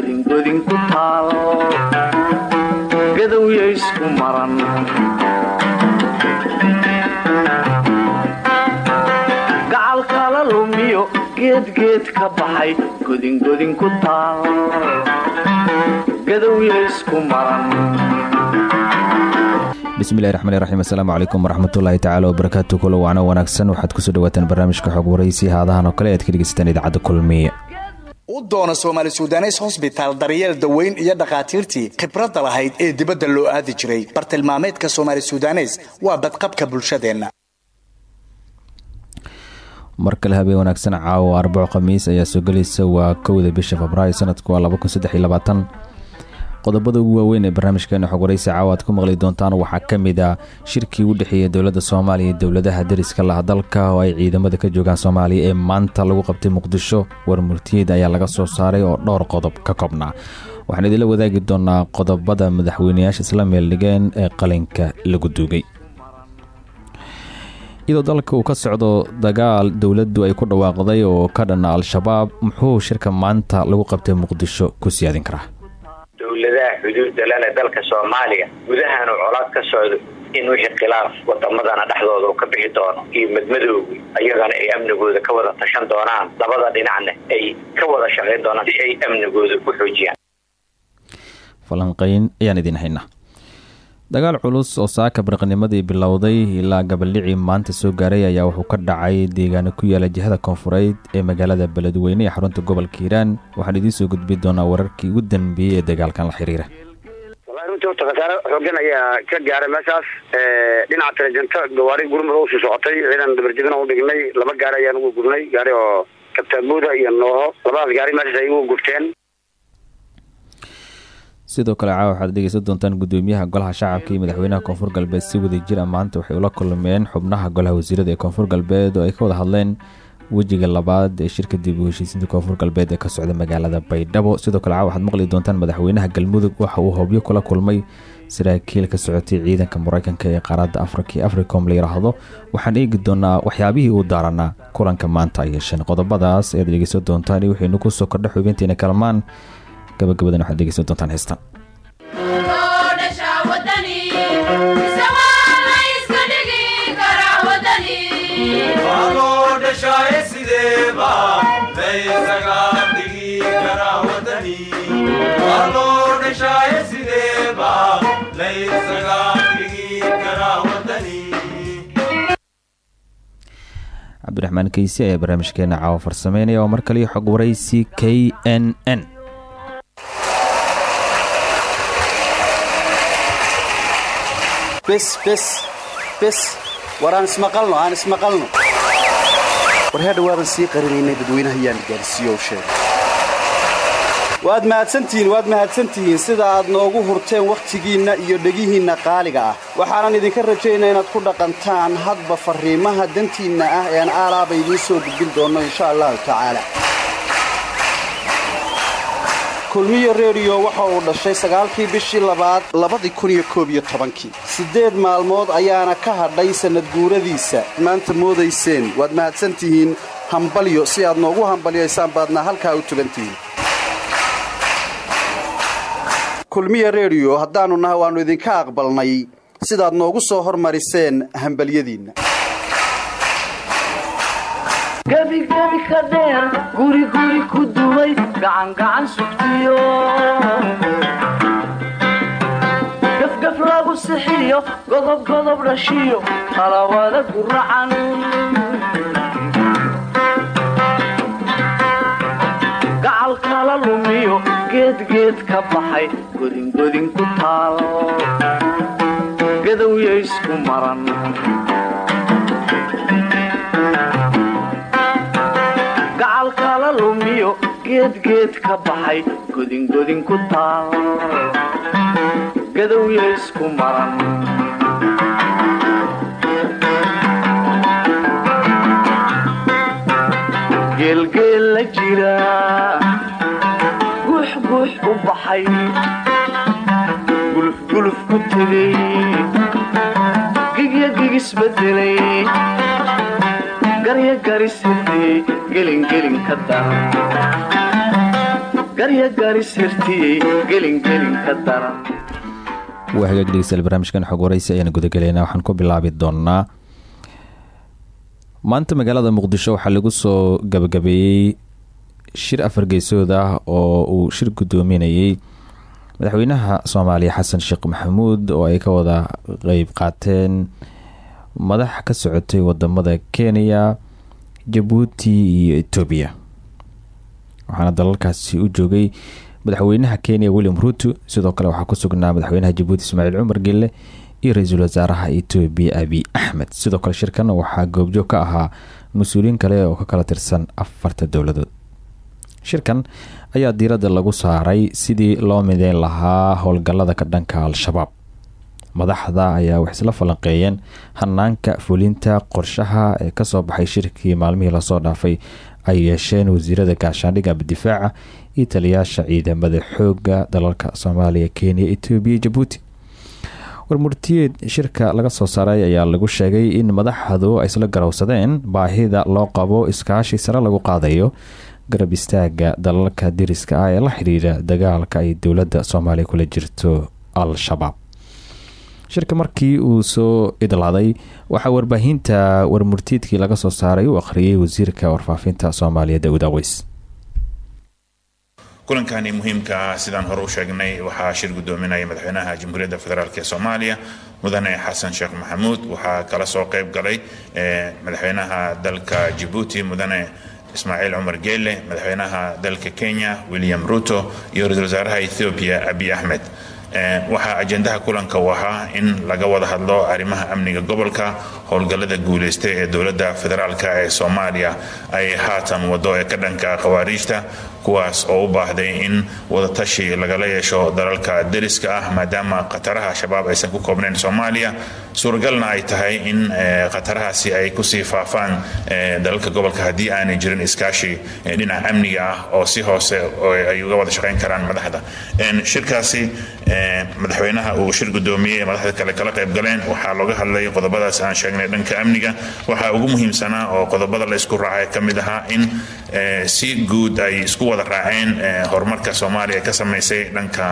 godingodin ku taal gadowya isku maran. Gacalkala lumiyo geedgeed ka baxay. Godingodin ku taal gadowya isku maran. Bismillahi raxmaani raxiim assalaamu calaykum waraxmatullaahi tacaala wabarakaatu kulo wacno wanaagsan. Waxaad ku soo dhawaataan barnaamijka xog waraysi haadahan oo kale aad ka dhegeysataan idaacadda kulmiye u doona soomaali sudanes hosbitaal daryeel daweyn iyo dhakhaatiirtii khibradda lahayd ee dibadda loo aadi jiray. Bartilmaameedka soomaali sudanes waa badqabka bulshadeenna. Mar kale habeen wanaagsan caawa arbaco khamiis ayaa soo gelaysa waa kowda bisha febraayo sanadku waa qodobada ugu waaweyn ee barnaamijkeena xog waraysi caawa aad ku maqli doontaan waxaa ka mid ah shirkii u dhexeeyay dowladda soomaaliya dowladaha dariska laha dalka oo ay ciidamada ka joogaan soomaaliya ee maanta lagu qabtay muqdisho war murtiyeed ayaa laga soo saaray oo dhowr qodob ka koobnaa waxaan idinla wadaagi doonaa qodobada madaxweyneyaasha isla meeldhigeen ee qalinka lagu duugay iyadoo dalka uu ka socdo dagaal dowladdu ay ku dhawaaqday oo ka dhana al-shabaab muxuu shirka maanta lagu qabtay muqdisho ku siyaadin karaa dowladaha xuduudda lena dalka soomaaliya gudahaanu colaad ka socdo in wixii khilaaf wadamadana dhexdooda ka bixi doono iyo madmadoogi ayagana ay amnigooda ka wada tashan doonaan. Labada dhinacna ay ka wada shaqayn doonaan si ay amnigooda u xoojiyaan. Falanqayn ayaan idin haynaa dagaal culus oo saaka barqanimadii bilowday ilaa gabaldhicii maanta soo gaaray ayaa wuxuu ka dhacay deegaano ku yaalla jihada koonfureed ee magaalada beledweyne ee xarunta gobolka hiiraan. Waxaan idiin soo gudbi doonaa wararkii ugu dambeeyey ee dagaalkan la xiriira. Wallahi runtii xoogan ayaa ka gaaray meeshaas. Dhinaca talejanta gawaari gurmud oo u sii socotay ciidan dabarjebin u dhignay laba gaari ayaan ugu gurnay gaari oo kabtaabuuda iyo nooho labadaas gaari meeshaas ay ugu gurteen sidoo kale caawa waxaad dhegeysan doontaan gudoomiyaha golaha shacabka iyo madaxweynaha koonfur galbeed si wada jir a maanta waxay ula kulmeen xubnaha golaha wasiirada ee koonfur galbeed oo ay ka wada hadleen wejiga labaad ee shirka dib u heshiisinta koonfur galbeed ee ka socda magaalada baydhabo. Sidoo kale caawa waxaad maqli doontaan madaxweynaha galmudug. Waxa uu hobyo kula kulmay saraakiil ka socotay ciidanka mareykanka ee qaaradda afrika africom la yiraahdo. Waxaan eegi doonaa waxyaabihii uu daaranaa kulanka maanta ay yeesheen qodobadaas. Ayaad dhegeysan doontaan iyo waxaynu ku soo kordha xubinteena kalmaan gabagabadan waxaad dhegeysan doontaan heestan cabdiraxmaan keysi ayaa barnaamijkeena caawa farsameynaya oo mar kaliyo xog waraysi k n n bes bes bes war ismaqalno aan ismaqalno war dhawaadan sii qarinaynay dadweynaha yaan gaarsiiyo sheeg. Waad mahadsantihiin waad mahadsantihiin sida aad noogu hurteen wakhtigiinna iyo dhegihiinna qaaliga ah. Waxaanan idinka rajaynaa inaad ku dhaqantaan hadba farriimaha dantiinna ah ee aan aalaaba idiin soo gudbin doonno insha allahu tacaala kulmiyo rediyo waxa uu dhashay sagaalkii bishii labaad labadii kun iyo koob iyo tobankii. Siddeed maalmood ayaana ka hadhay sannad guuradiisa. Maanta moodayseen waad mahadsantihiin hambalyo si aad noogu hambalyaysaan baadna halkaa u tugantihiin kulmiya rediyo haddaannu nahay waannu idinka aqbalnay. Sidaad noogu soo hormariseen hambalyadiinna gebigebi ka dheer guriguri ku duway gacangacan sugtiyo. Gafgaf lagu sixiyo godobgodob dhashiyo talawada guracan gacal kala lumiyo geedgeed ka baxay godingodin ku taal. Gadowya isku maran geedgeed ka baxay godingodin ku taal gadowya isku maran geelgeel la jira. Guux guux u baxay. Gulufguluf ku tegay gigya gigisbedelay garya garisirtiyey gelingelin ka dar waa hagaag dhegeystayaal barnaamijkan xog waraysi ayaan gudagelaynaa waxaan ku bilaabi doonaa maanta magaalada muqdisho waxaa lagu soo gabagabeeyey shir afar geesood ah oo uu shir guddoominayey. Madaxweynaha soomaaliya xasan sheekh maxamuud oo ay ka wada qeyb qaateen madax ka socotay waddamada kenya jabuuti iyo etoobiya waxaana dalalkaasi u joogay madaxweynaha kenya william ruto. Sidoo kale waxaa ku sugnaa madaxweynaha jabuuti ismaaciil cumar gelle iyo ra'iisul wasaaraha etoobiya abiy axmed sidoo kale shirkan waxaa goobjoog ka ahaa mas'uuliyiin kale oo ka kala tirsan afarta dowladood. Shirkan ayaa diiradda lagu saaray sidii loo mideyn lahaa howlgallada ka dhanka al-shabaab. Madaxda ayaa wax isla falanqeeyeen hanaanka fulinta qorshaha ee ka soo baxay shirkii maalmihii la soo dhaafay ay yeesheen wasiirada gaashaandhigga difaaca iyo taliyaasha ciidamada xooga dalalka soomaaliya kenya etoobiya jabuuti. Warmurtiyeed shirka laga soo saaray ayaa lagu sheegay in madaxdu ay isla garowsadeen baahida loo qabo iskaashi sare lagu qaadayo garab istaaga dalalka diriska ah ee la xiriira dagaalka ay dowladda soomaaliya kula jirto al-shabaab shirka markii uu soo idlaaday waxaa warbaahinta warmurtiidkii laga soo saaray u akhriyay wasiirka warfaafinta soomaaliya daawud aweys kulankani muhiimka ah sidaan hore u sheegnay waxaa shir gudoominaya madaxweynaha jamhuuriyadda federaalk soomaaliya mudane xasan sheekh maxamuud. Waxaa kala soo qayb galay madaxweynaha dalka jabuuti mudane ismaaciil cumar geele madaxweynaha dalka kenya william ruto iyo ra'isul wasaaraha ethoobiya abiy axmed waxaa ajendaha kulanka u ahaa in laga wada hadlo arrimaha amniga gobolka howlgallada guuleysta ee dowladda federaalk ee soomaaliya ay haatan wado ee ka dhanka khawaariijta kuwaas oo u baahday in wadatashi lagala yeesho dalalka deriska ah maadaama khataraha shabaab aysan ku koobnayn soomaaliya. Suuragalna ay tahay in khatarahaasi ay ku sii faafaan dalalka gobolka haddii aanay jirin iskaashi dhinaca amniga ah oo si hoose ay uga wada shaqayn karaan madaxda. Shirkaasi madaxweynaha uu shir gudoomiyey ee madaxda kale kala qayb galeen. Waxaa looga hadlay qodobadaas aan sheegnay dhanka amniga. Waxaa ugu muhiimsanaa oo qodobada la isku raacay ka mid ahaa in si guud ay isku wada raaceen horumarka soomaaliya ka samaysay dhanka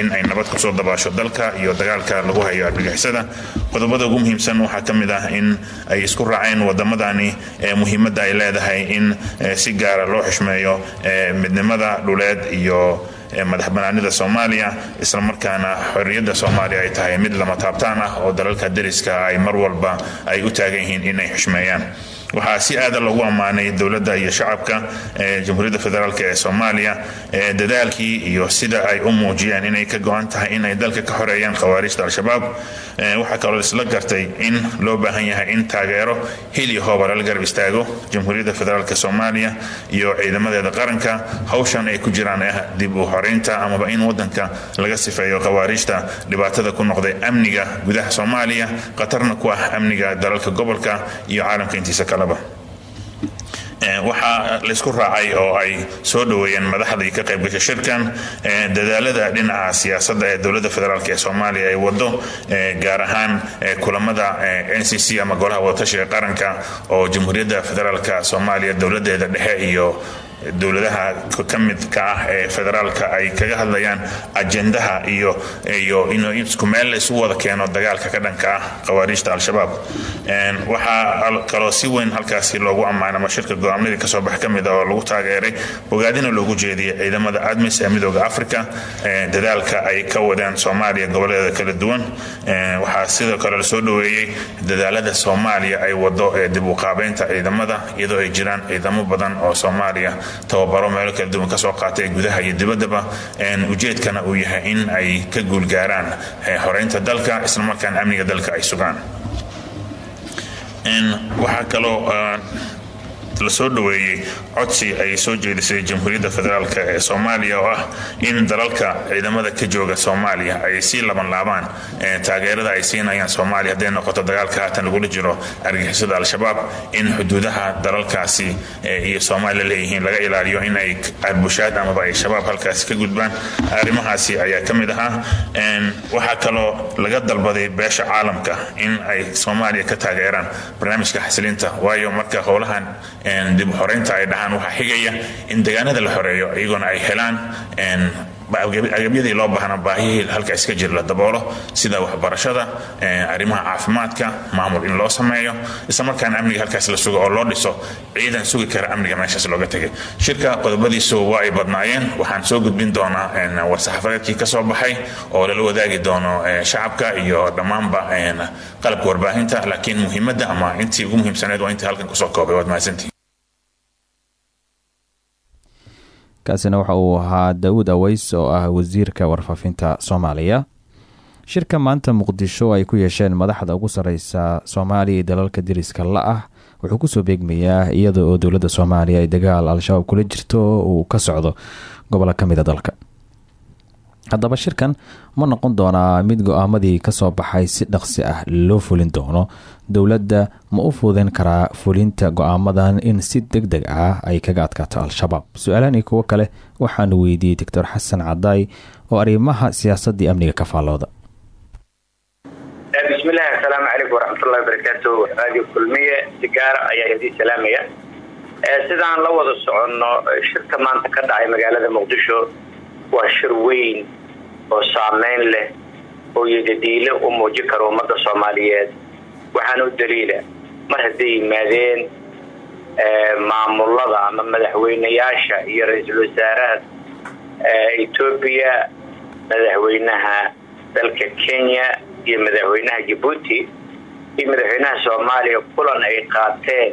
in ay nabad ku soo dabaasho dalka iyo dagaalka lagu hayo argagixisada. Qodobada ugu muhiimsan waxaa ka mid ah in ay isku raaceen wadamadani muhiimadda ay leedahay in si gaara loo xishmeeyo midnimada dhuleed iyo madax banaanida soomaaliya islamarkaana xorriyadda soomaaliya ay tahay mid lama taabtaan ah oo dalalka deriska ay mar walba ay u taagan yihiin inay xushmeeyaan waxaa si aada loogu ammaanay dowladda iyo shacabka jamhuuriyadda federaalk ee soomaaliya dadaalkii iyo sida ay u muujiyeen inay ka go-an tahay inay dalka ka xoreeyaan khawaarijta al-shabaab. Waxaa kaloo isla gartay in loo baahan yahay in taageero hili hooba lala garab istaago. Jamhuuriyadda federaalk soomaaliya iyo ciidamadeeda qaranka hawshan ay ku jiraan ah dib u xoreynta amaba in wadanka laga sifeeyo khawaarijta dhibaatada ku noqday amniga gudaha soomaaliya khatarna ku ah amniga dalalka gobolka iyo caalamka intiisa kaleba waxaa laysku raacay oo ay soo dhoweeyeen madaxdii ka qaybgashay shirkan dadaalada dhinaca siyaasadda ee dowladda federaalk ee soomaaliya ay wado gaar ahaan kulamada n c c ama golaha wadatashiga qaranka oo jamhuuriyadda federaalk soomaaliya dowladeeda dhexe iyo dowladaha ka midka ah ee federaalka ay kaga hadlayaan ajendaha iyo isku meel la wada keeno dagaalka ka dhanka ah khawaariijta al-shabaab. Waxaa kaloo si weyn halkaasi loogu ammaana ama shirka go'aamnadii ka soo bax ka mid ah oo lagu taageeray bogaadina loogu jeediyey ciidamada admis ee midooda africa dadaalka ay ka wadeen soomaaliya goboleeda kala duwan. Waxaa sidoo kale la soo dhoweeyey dadaalada soomaaliya ay wado ee dib u qaabeynta ciidamada iyadoo ay jiraan ciidamo badan oo soomaaliya tababaro meelo kala duwan ka soo qaatay gudaha iyo dibaddaba ujeedkana uu yahay in ay ka guulgaaraan horeynta dalka islamarkaana amniga dalka ay sugaan. Waxaa kaloo la soo dhoweeyey codsi ay soo jeedisay jamhuuriyadda federaalk ee soomaaliya oo ah in dalalka ciidamada ka jooga soomaaliya ay sii laban laabaan taageerada ay siinayaan soomaaliya hadday noqoto dagaalka haatan lagula jiro argixisada al-shabaab in xuduudaha dalalkaasi iyo soomaaliya leeyihiin laga ilaaliyo in ay arbushaad amaba ay shabaab halkaasi ka gudbaan. Arrimahaasi ayaa ka mid ahaa waxaa kaloo laga dalbaday beesha caalamka in ay soomaaliya ka taageeraan barnaamijka xasilinta waayo marka howlahan dib xoreynta ay dhahaan waxaa xigaya in deegaanada la xoreeyo iyagoona ay helaan agabyadii loo baahna baahiyihii halkaas ka jira la daboolo sida waxbarashada arrimaha caafimaadka maamul in loo sameeyo islamarkaana amniga halkaas la sugo oo loo dhiso ciidan sugi kara amniga meeshaas looga tegay shirka qodobadiisu waa ay badnaayeen waxaan soo gudbin doonaa war-saxaafadeedkii ka soo baxay oo lala wadaagi doono shacabka iyo dhammaanba qalabka warbaahinta laakiin muhiimadda ama intii ugu muhiimsaneed waa intii halkan ku soo koobay waad mahadsantihi kaasina waxa uu ahaa daawud aweys oo ah wasiirka warfaafinta soomaaliya. Shirka maanta muqdisho ay ku yeesheen madaxda ugu sareysa soomaaliya iyo dalalka deriska la ah wuxuu ku soo beegmayaa iyada oo dowladda soomaaliya ay dagaal al-shabaab kula jirto uu ka socdo gobollo ka mid a dalka haddaba shirkan ma noqon doonaa mid go'aamadii ka soo baxay si dhaqsi ah loo fulin doono. Dowladda ma u fuudin karaa fulinta go'aamadan in si deg deg ah ay kaga adkaato al-shabaab. Su'aalaan iyo kuwo kale waxaanu weydiiyey doctor xasan cadaay oo arrimaha siyaasadii amniga ka faallooda. Bismillahi asalaamu calaykum waraxmatullahi wabarakaatu radio kulmiye sigaara ayaa idii salaamaya. Sidaan la wada soconno shirka maanta ka dhacay magaalada muqdisho waa shir weyn oo saameyn leh oo yadadiile u muujin karo ummadda soomaaliyeed. Waxaana u daliila mar hadday yimaadeen maamulada ama madaxweynayaasha iyo ra'iisul wasaaraha etoobiya madaxweynaha dalka kenya iyo madaxweynaha jabuuti iyo madaxweynaha soomaaliya kulan ay qaateen.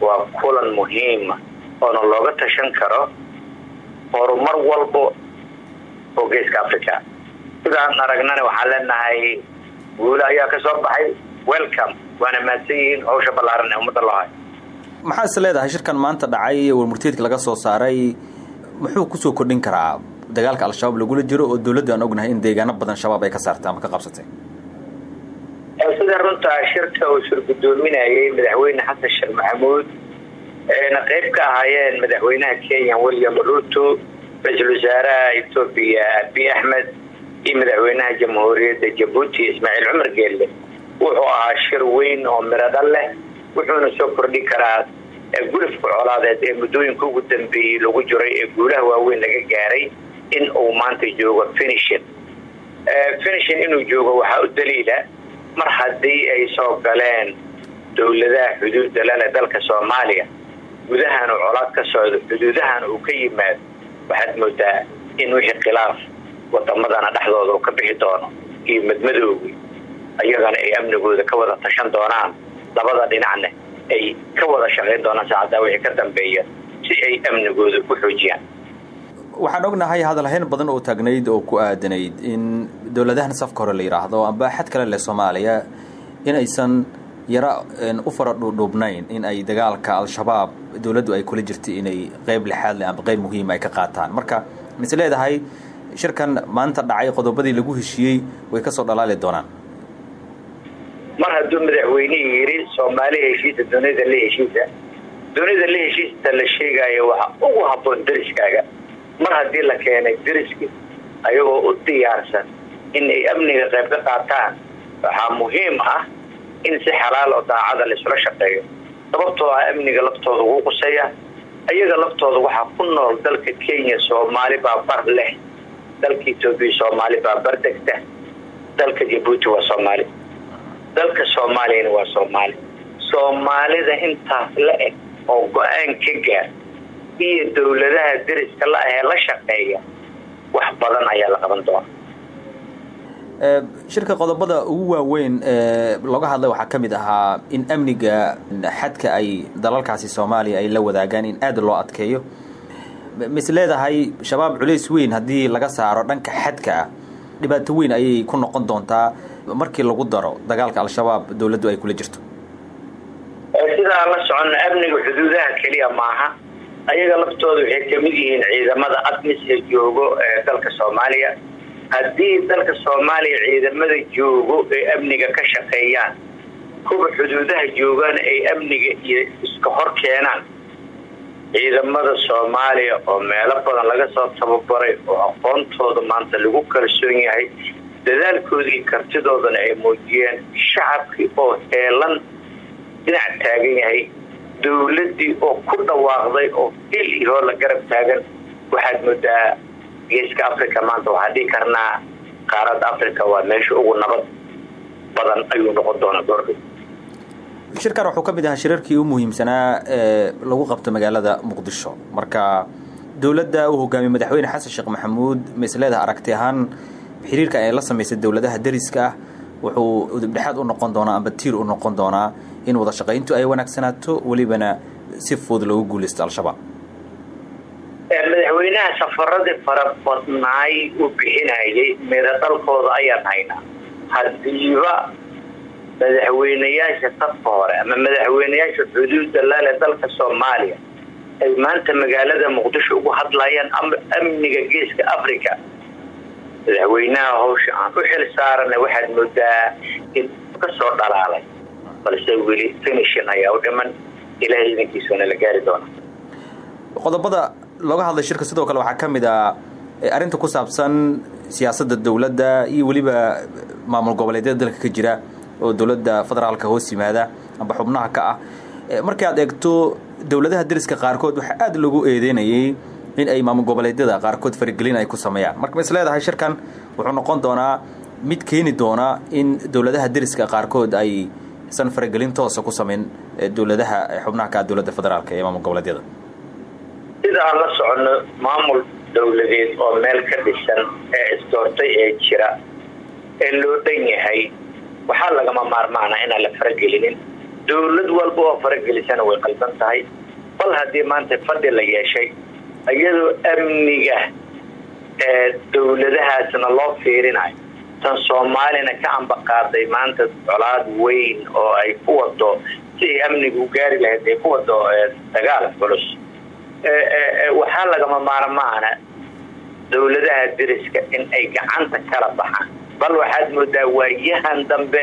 Waa kulan muhiima oona looga tashan karo horumar walbo oo geeska africa sidaan aragnana waxaan leenahay guulo ayaa ka soo baxay. Welcome. Waana mahadsan yihiin hawsha ballaaran ee ummadda loo hayo maxaa is leedahay shirkan maanta dhacay warmurteedka laga soo saaray muxuu ku soo kordhin karaa dagaalka al-shabaab lagula jiro oo dowladda aan ognahay in deegaano badan shabaab ay ka saartay ama ka qabsatay? Sida runtaa shirka uu shir guddoominayay madaxweyne xasan sheekh maxamuud qayb ka ahaayeen madaxweynaha kenya william ruto ra'iisul wasaaraha etoobiya abiy axmed iyo madaxweynaha jamhuuriyadda jabuuti ismaaciil cumar geelle wuxuu ahaa shir weyn oo miradhal leh wuxuuna soo kordhin karaa gulufka colaadeed ee muddooyinka ugu dambeeyey lagu jiray ee guulaha waaweyn laga gaaray in uu maanta joogo finishin. Finishin inuu joogo waxaa u daliila mar haddii ay soo galeen dowladaha xuduudda lale dalka soomaaliya gudahana colaad ka socdo xuduudahana uu ka yimaado waxaad moodaa in wixii khilaaf wadamadana dhexdooda uu ka bixi doono iyo madmadoogi ayagana ay amnigooda ka wada tashan doonaan. Labada dhinacna ay ka wada shaqayn doonaan saacaddaa wixii ka dambeeya si ay amnigooda u xoojiyaan. Waxaan ognahay hadalhayn badan oo taagnayd oo ku aadanayd in dowladahan safka hore la yidhaahdo amba xad kale leh soomaaliya in aysan yaro u fara dhuudhuubnayn in ay dagaalka al-shabaab dowladdu ay kula jirtay inay qeyb lixaad leh amba qeyb muhiima ay ka qaataan. Marka mise leedahay shirkan maanta dhacay qodobadii lagu heshiiyey way ka soo dhalaali doonaan. Mar hadduu madaxweynihii yidhi soomaaliya heshiisa dunida la heshiisa. Dunida la heshiista la sheegaayo waxaa ugu habboon deriskaaga. Mar haddii la keenay deriski ayagoo u diyaarsan in ay amniga qayb ka qaataan waxaa muhiim ah in si xalaal oo daacada laisula shaqeeyo. Sababtoo ah amniga laftooda ugu quseeya ayaga laftooda waxaa ku nool dalka kenya soomaali baa bar leh. Dalka etoobiya soomaali baa bar degta. Dalka jabuuti waa soomaali. Dalka soomaaliyana waa soomaali. Soomaalida intaas la eg oo go'aan ka gaar iyo dowladaha deriska la ahee la shaqeeya wax badan ayaa la qaban doona shirka qodobada ugu waaweyn ee looga hadlay waxaa ka mid ahaa in amniga xadka ay dalalkaasi soomaaliya ay la wadaagaan in aada loo adkeeyo. Mis leedahay shabaab culays weyn haddii laga saaro dhanka xadka dhibaato weyn ayay ku noqon doontaa markii lagu daro dagaalka al-shabaab dowladdu ay kula jirto. Sidaa la socono amniga xuduudaha keliya maaha ayaga laftooda waxay ka mid yihiin ciidamada admis ee joogo ee dalka soomaaliya haddii dalka soomaaliya ciidamada joogo ee amniga ka shaqeeyaan kuwa xuduudaha joogaan ay amniga iyo iska hor keenaan ciidamada soomaaliya oo meelo badan laga soo tababaray oo aqoontooda maanta lagu kalsoon yahay dadaalkooda iyo kartidoodana ay muujiyeen shacabkii oo heelan dhinac taagan yahay dowladdii oo ku dhawaaqday oo il ihoo la garab taagan waxaad moodaa geeska africa maanta waxaa dhihi karnaa qaaradda africa waa meesha ugu nabad badan ayuu noqon doonaa goordhow shirkan wuxuu ka mid ahaa shirarkii u muhiimsanaa ee lagu qabto magaalada muqdisho. Marka dowladda uu hogaamiyey madaxweyne xasan sheekh maxamuud ma isleedaha aragti ahaan xiriirka ay la samaysay dowladaha dariska ah wuxuu udubdhexaad u noqon doonaa amba tiir u noqon doonaa in wada shaqayntu ay wanaagsanaato welibana si fudud loogu guulaysto al-shabaab madaxweynaha safaradii fara badnaay uu bixinayay meeda dalkooda ayaan haynaa hadiiba madaxweynayaasha safka hore ama madaxweynayaasha xuduudda lale dalka soomaaliya ay maanta magaalada muqdisho ugu hadlayaan amniga geeska africa madaxweynaha hawsha aan u xil saarana waxaad moodaa in ka soo dhalaalay balse weli finishin ayaa u dhiman. Ilahay idankiisuna la gaari doona qodobada looga hadlay shirka sidoo kale waxaa ka mid ah arrinta ku saabsan siyaasadda dowladda iyo weliba maamul goboleedyada dalka ka jira oo dowladda federaalka hoos yimaada amba xubnaha ka ah. Markii aad eegto dowladaha dariska qaarkood waxaa aada loogu eedeynayay in ay maamul goboleedyada qaarkood faragelin ay ku sameeyaan. Marka ma is leedahay shirkan wuxuu noqon doonaa mid keeni doona in dowladaha dariska qaarkood ay san faragelin toosa ku sameyn dowladaha xubnaha ka ah federaalka ee maamul goboleedyada sida aan la soconno maamul dowladeed oo meel ka dhisan ee isdoortay ee jira ee loo dhan yahay waxaa lagama maarmaana inaan la faragelinin. Dowlad walba oo faragelisana way qalban tahay. Bal haddii maanta fadhi la yeeshay iyadoo amniga ee dowladahaasna loo fiirinayo tan soomaalina ka ambaqaaday maanta colaad weyn oo ay ku wado si amniga u gaari lahayd ay ku wado dagaal culus waxaa lagama maarmaana dowladaha deriska in ay gacanta kala baxaan. Bal waxaad moodaa waayahan dambe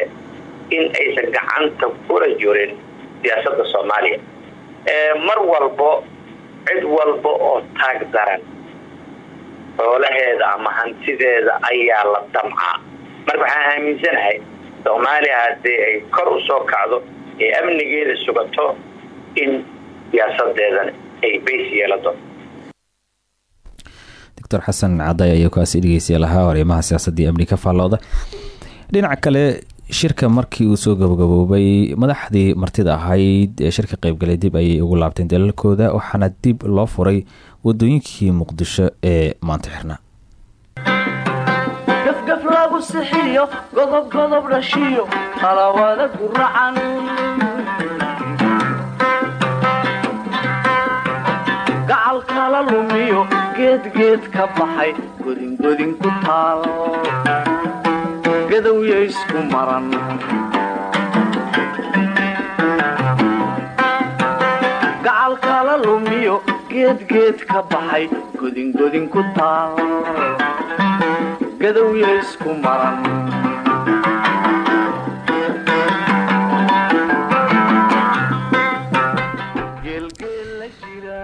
in aysan gacanta kula jirin siyaasadda soomaaliya. Mar walbo cid walba oo taag daran xoolaheeda ama hantideeda ayaa la damcaa. Marka waxaan aaminsanahay soomaaliya haddii ay kor u soo kacdo ee amnigeeda sugato in siyaasadeedana ay bays yeelato doctor xasan caday ayaa kaasi dhegeystayaal ahaa arrimaha siyaasadii amni ka faallooda. Dhinaca kale shirka markii uu soo gabagaboobay madaxdii martida ahayd ee shirka qeybgalay dib ayay ugu laabteen dalalkooda waxaana dib loo furay wadooyinkii muqdisho ee maanta xirnaa gafgaf lagu sixiyo godob godob dhashiyo qalawada guracan kala lumiyo geedgeed ka baxay godingodin ku taal. Gadowya isku maran. Gacal kala lumiyo geedgeed ka baxay godingodin ku taal. Gadowya isku maran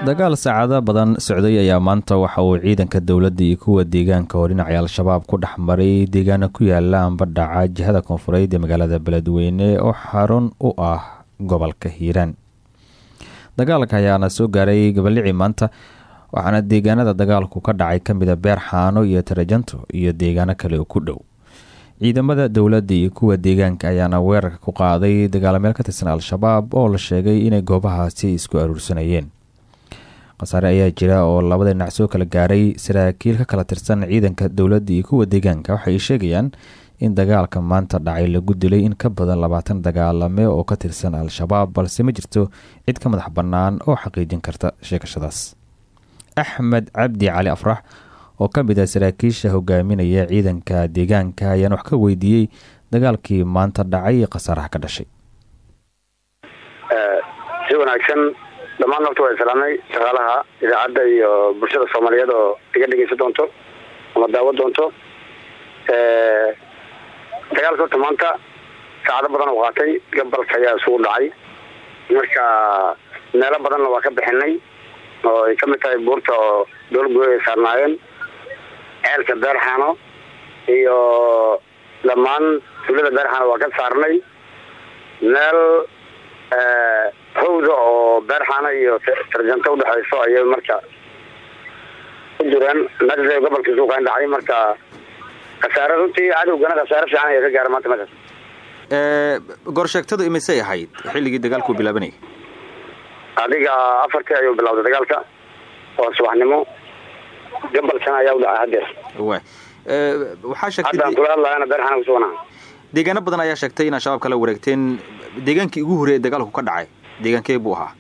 dagaal saacado badan socday ayaa maanta waxa uu ciidanka dowladda iyo kuwa deegaanka oo dhinacay al-shabaab ku dhex maray deegaana ku yaalla amba dhaca jihada koonfureed ee magaalada beledweyne oo xarun u ah gobolka hiiraan. Dagaalka ayaana soo gaaray gabalicii maanta waxaana deegaanada dagaalku ka dhacay kamida beer xaano iyo tarajanto iyo deegaano kale oo ku dhow. Ciidamada dowladda iyo kuwa deegaanka ayaana weerarka ku qaaday dagaalameel ka tirsan al-shabaab oo la sheegay inay goobahaasi isku aruursanayeen khasaare ayaa jira oo labada dhinac soo kala gaaray saraakiil ka kala tirsan ciidanka dowladda iyo kuwa deegaanka. Waxay sheegayaan in dagaalka maanta dhacay lagu dilay in ka badan labaatan dagaalame oo ka tirsan al-shabaab balse ma jirto cid ka madax bannaan oo xaqiijin karta sheegashadaas. Axmed cabdi cali afrax oo ka mid ah saraakiisha hogaaminaya ciidanka deegaanka ayaan wax ka weydiiyey dagaalkii maanta dhacay iyo khasaaraha ka dhashay. Wanaagsan dhammaan horta waa islaamay shaqaalaha idaacadda iyo bulshada soomaaliyeed oo iga dhegeysan doonto ama daawo doonto. Dagaalka horta maanta saacado badan oo qaatay gabalka ayaa isugu dhacay. Marka meelo badanna waa ka bixinay oo ay ka mid tahay buurta oo dowlad ay saarnaayeen. Ceelka beerxaano iyo dhammaan tuulada beerxaano waa ka saarnay. Meel hawda oo beerxaana iyo tarjanta udhexayso ayay marka ku jireen meeshaas gobolka suuqan dhacay marka khasaare runtii cadowgana khasaare fiican ayaa ka gaara maanta meeshaas goorsheegtadu imisay ahayd xilligii dagaalku bilaabanayay adiga afartii ayuu bilowday dagaalka oo subaxnimo. Gabalkana ayaa u dhacay hadeer wa waxaa sheegtay haddaan kula hadlayana beerxaana kusuganaa deegaano badan ayaa sheegtay inaad shabaab kala wareegteen. Deegaankii ugu horreeyay dagaalku ka dhacay deegaankee buu ahaa.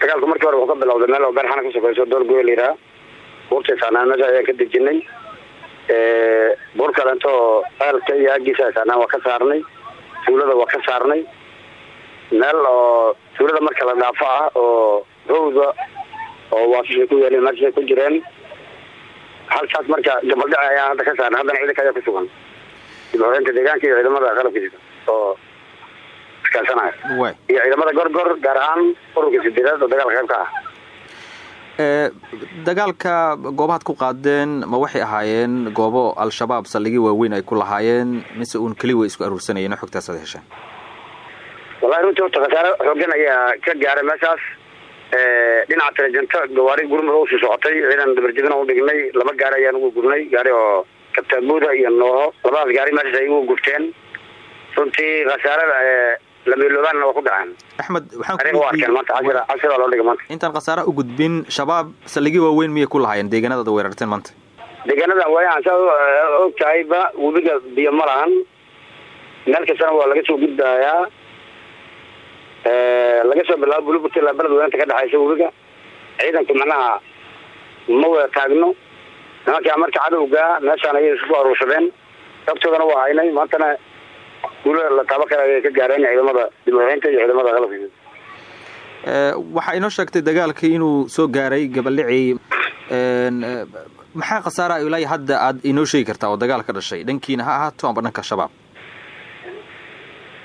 Dagaalku markii hore wuxuu ka bilowday meel oo beerxana ka sokayso doorgoya la yidhaha buurtay saarnaan meesha ayaan ka dejinay. Buur kalento ceelka iyo aagiisa ay saarnaan waa ka saarnay. Tuulada waa ka saarnay. Meel oo tuulada marka la dhaafo ah oo howda oo waasishay ku yeeleen meeshaay ku jireen. Halkaas marka gabaldhaci ayaan hadda ka saarnay haddana ciidanka ayaa ku sugan. Dib deegaanka iyo ciidamada qalabka jira oo iskaalsanaya way iyo ciidamada gorgor gaar ahaan ururka sideedaad oo dagaalka qayb ka ah dagaalka goobahaad ku qaadeen ma waxay ahaayeen goobo al-shabaab saldhigyo waaweyn ay ku lahaayeen mise uun keli way isku aruursanayeen oo xogtaas aad hesheen wallahi runtii horta khasaare xoogan ayaa ka gaaray meeshaas. Dhinaca tarajanta gawaari gurmud oo u sii socotay ciidan dabarjebina u dhignay laba gaari ayaan ugu gurnay gaari oo kabtaabuuda iyo nooho labadaas gaari meeshaas ay ugu gurteen. Runtii khasaarada lameeloobaanna waa ku dhaceen axmed waxaan aniga u arkeen maanta cashira cashira loo dhigay maanta. intaan khasaare u gudbin shabaab saldhigyo waaweyn miyay ku lahaayeen? Deegaanada ad weerarteen maanta. Deegaanadan waayaan saa og tahayba webiga biyo ma lahan. Meel kastana waa laga soo gudbayaa laga soo bilaabo buluburt ilaa beled weynta ka dhexaysa webiga. Ciidanku macnaha ma wada taagno. Nimankaa marka cadowga meeshaan ayay isku aruursadeen sabtoodana waa haynay. Maantana guula la taabo kale ayay ka gaareen ciidamada dib uhaynta iyo ciidamada qalabka waxaa inoo sheegtay dagaalkii inuu soo gaaray gabaldhicii maxaa khasaara ilaa hadda aad inoo sheegi kartaa oo dagaal ka dhashay? Dhankiina ha ahaato amba dhanka shabaab?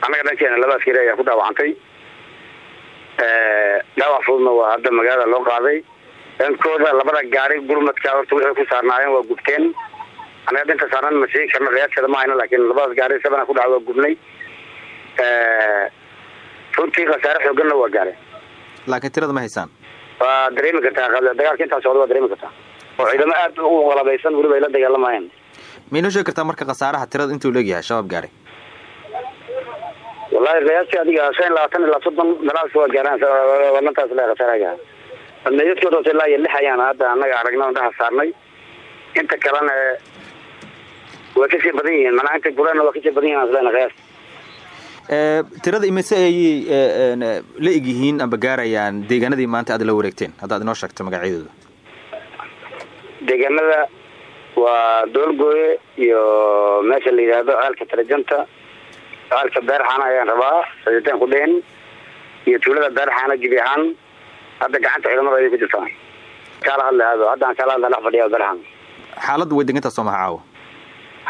Annaga dhankeena laba askari ayaa ku dhaawacantay. Dhaawac fududna waa hadda magaalada loo qaaday. Dhankooda labada gaari gurmadka horta wixii ku saarnaayeen waa gubteen anaga dhinta saarnan ma sheegi karno qiyaaskeeda ma hayno laakiin labadaas gaari sabana ku dhaca waa gubnay runtii khasaare xooganna waa gaareen laakiin tirada ma haysaan waa dareemi kartaa dagaalka intaa socda waa dareemi kartaa oo ciidamo aad u qalabaysan weliba ay la dagaalamayeen ma inoo sheegi kartaa marka khasaaraha tirada intuu leegyahay shabaab gaaray wallahi qiyaastii adiga shan iyo labaatan ilaa soddon meelahaas waa gaaraan wadantaas le khasaaraga meeyadkooda ilaa iyo lix ayaan hadda annaga aragna dhaha saarnay inta kalena way ka sii badan yihiin manaa inta gurana waa ka sii badan yihiin aslen qiyaas tirada imise ayay la eg yihiin amba gaarayaan deegaanadii maanta aad la wareegteen haddaad inoo sheegto magacyadooda deegaanada waa doolgooye iyo meesha la yidhaahdo aalka tarajanta aalka beerxaana ayaan rabaa sajitaan ku dhehen iyo tuulada beerxaana gebi ahaan hadda gacanta ciidamada ayay ku jirtaa kaala hadlaado haddaan kaala hadla dhex fadhiya beerxaan xaaladdu way degantaa soo maha caawa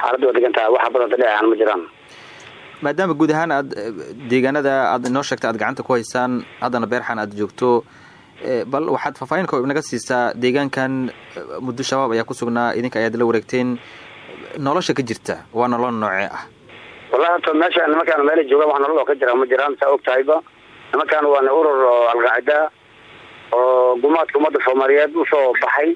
xaaladdu waa degantaa waxa badanta dheeaan ma jiraan. Maadaama guud ahaan aad deegaanada aad inoo sheegtay aad gacanta ku haysaan haddana beerxan aad joogto bal waxaad faahfaahin koob naga siisaa deegaankan muddo shabaab ayaa ku sugnaa idinka ayaad la wareegteen nolosha ka jirta waa nolol noocee ah. Wallahi horta meesha nimankaan meelay joogaan wax nolol oo ka jira ma jiraan saa og tahayba nimankaan waana urur oo alqaacida oo gumaadka ummadda soomaaliyeed u soo baxay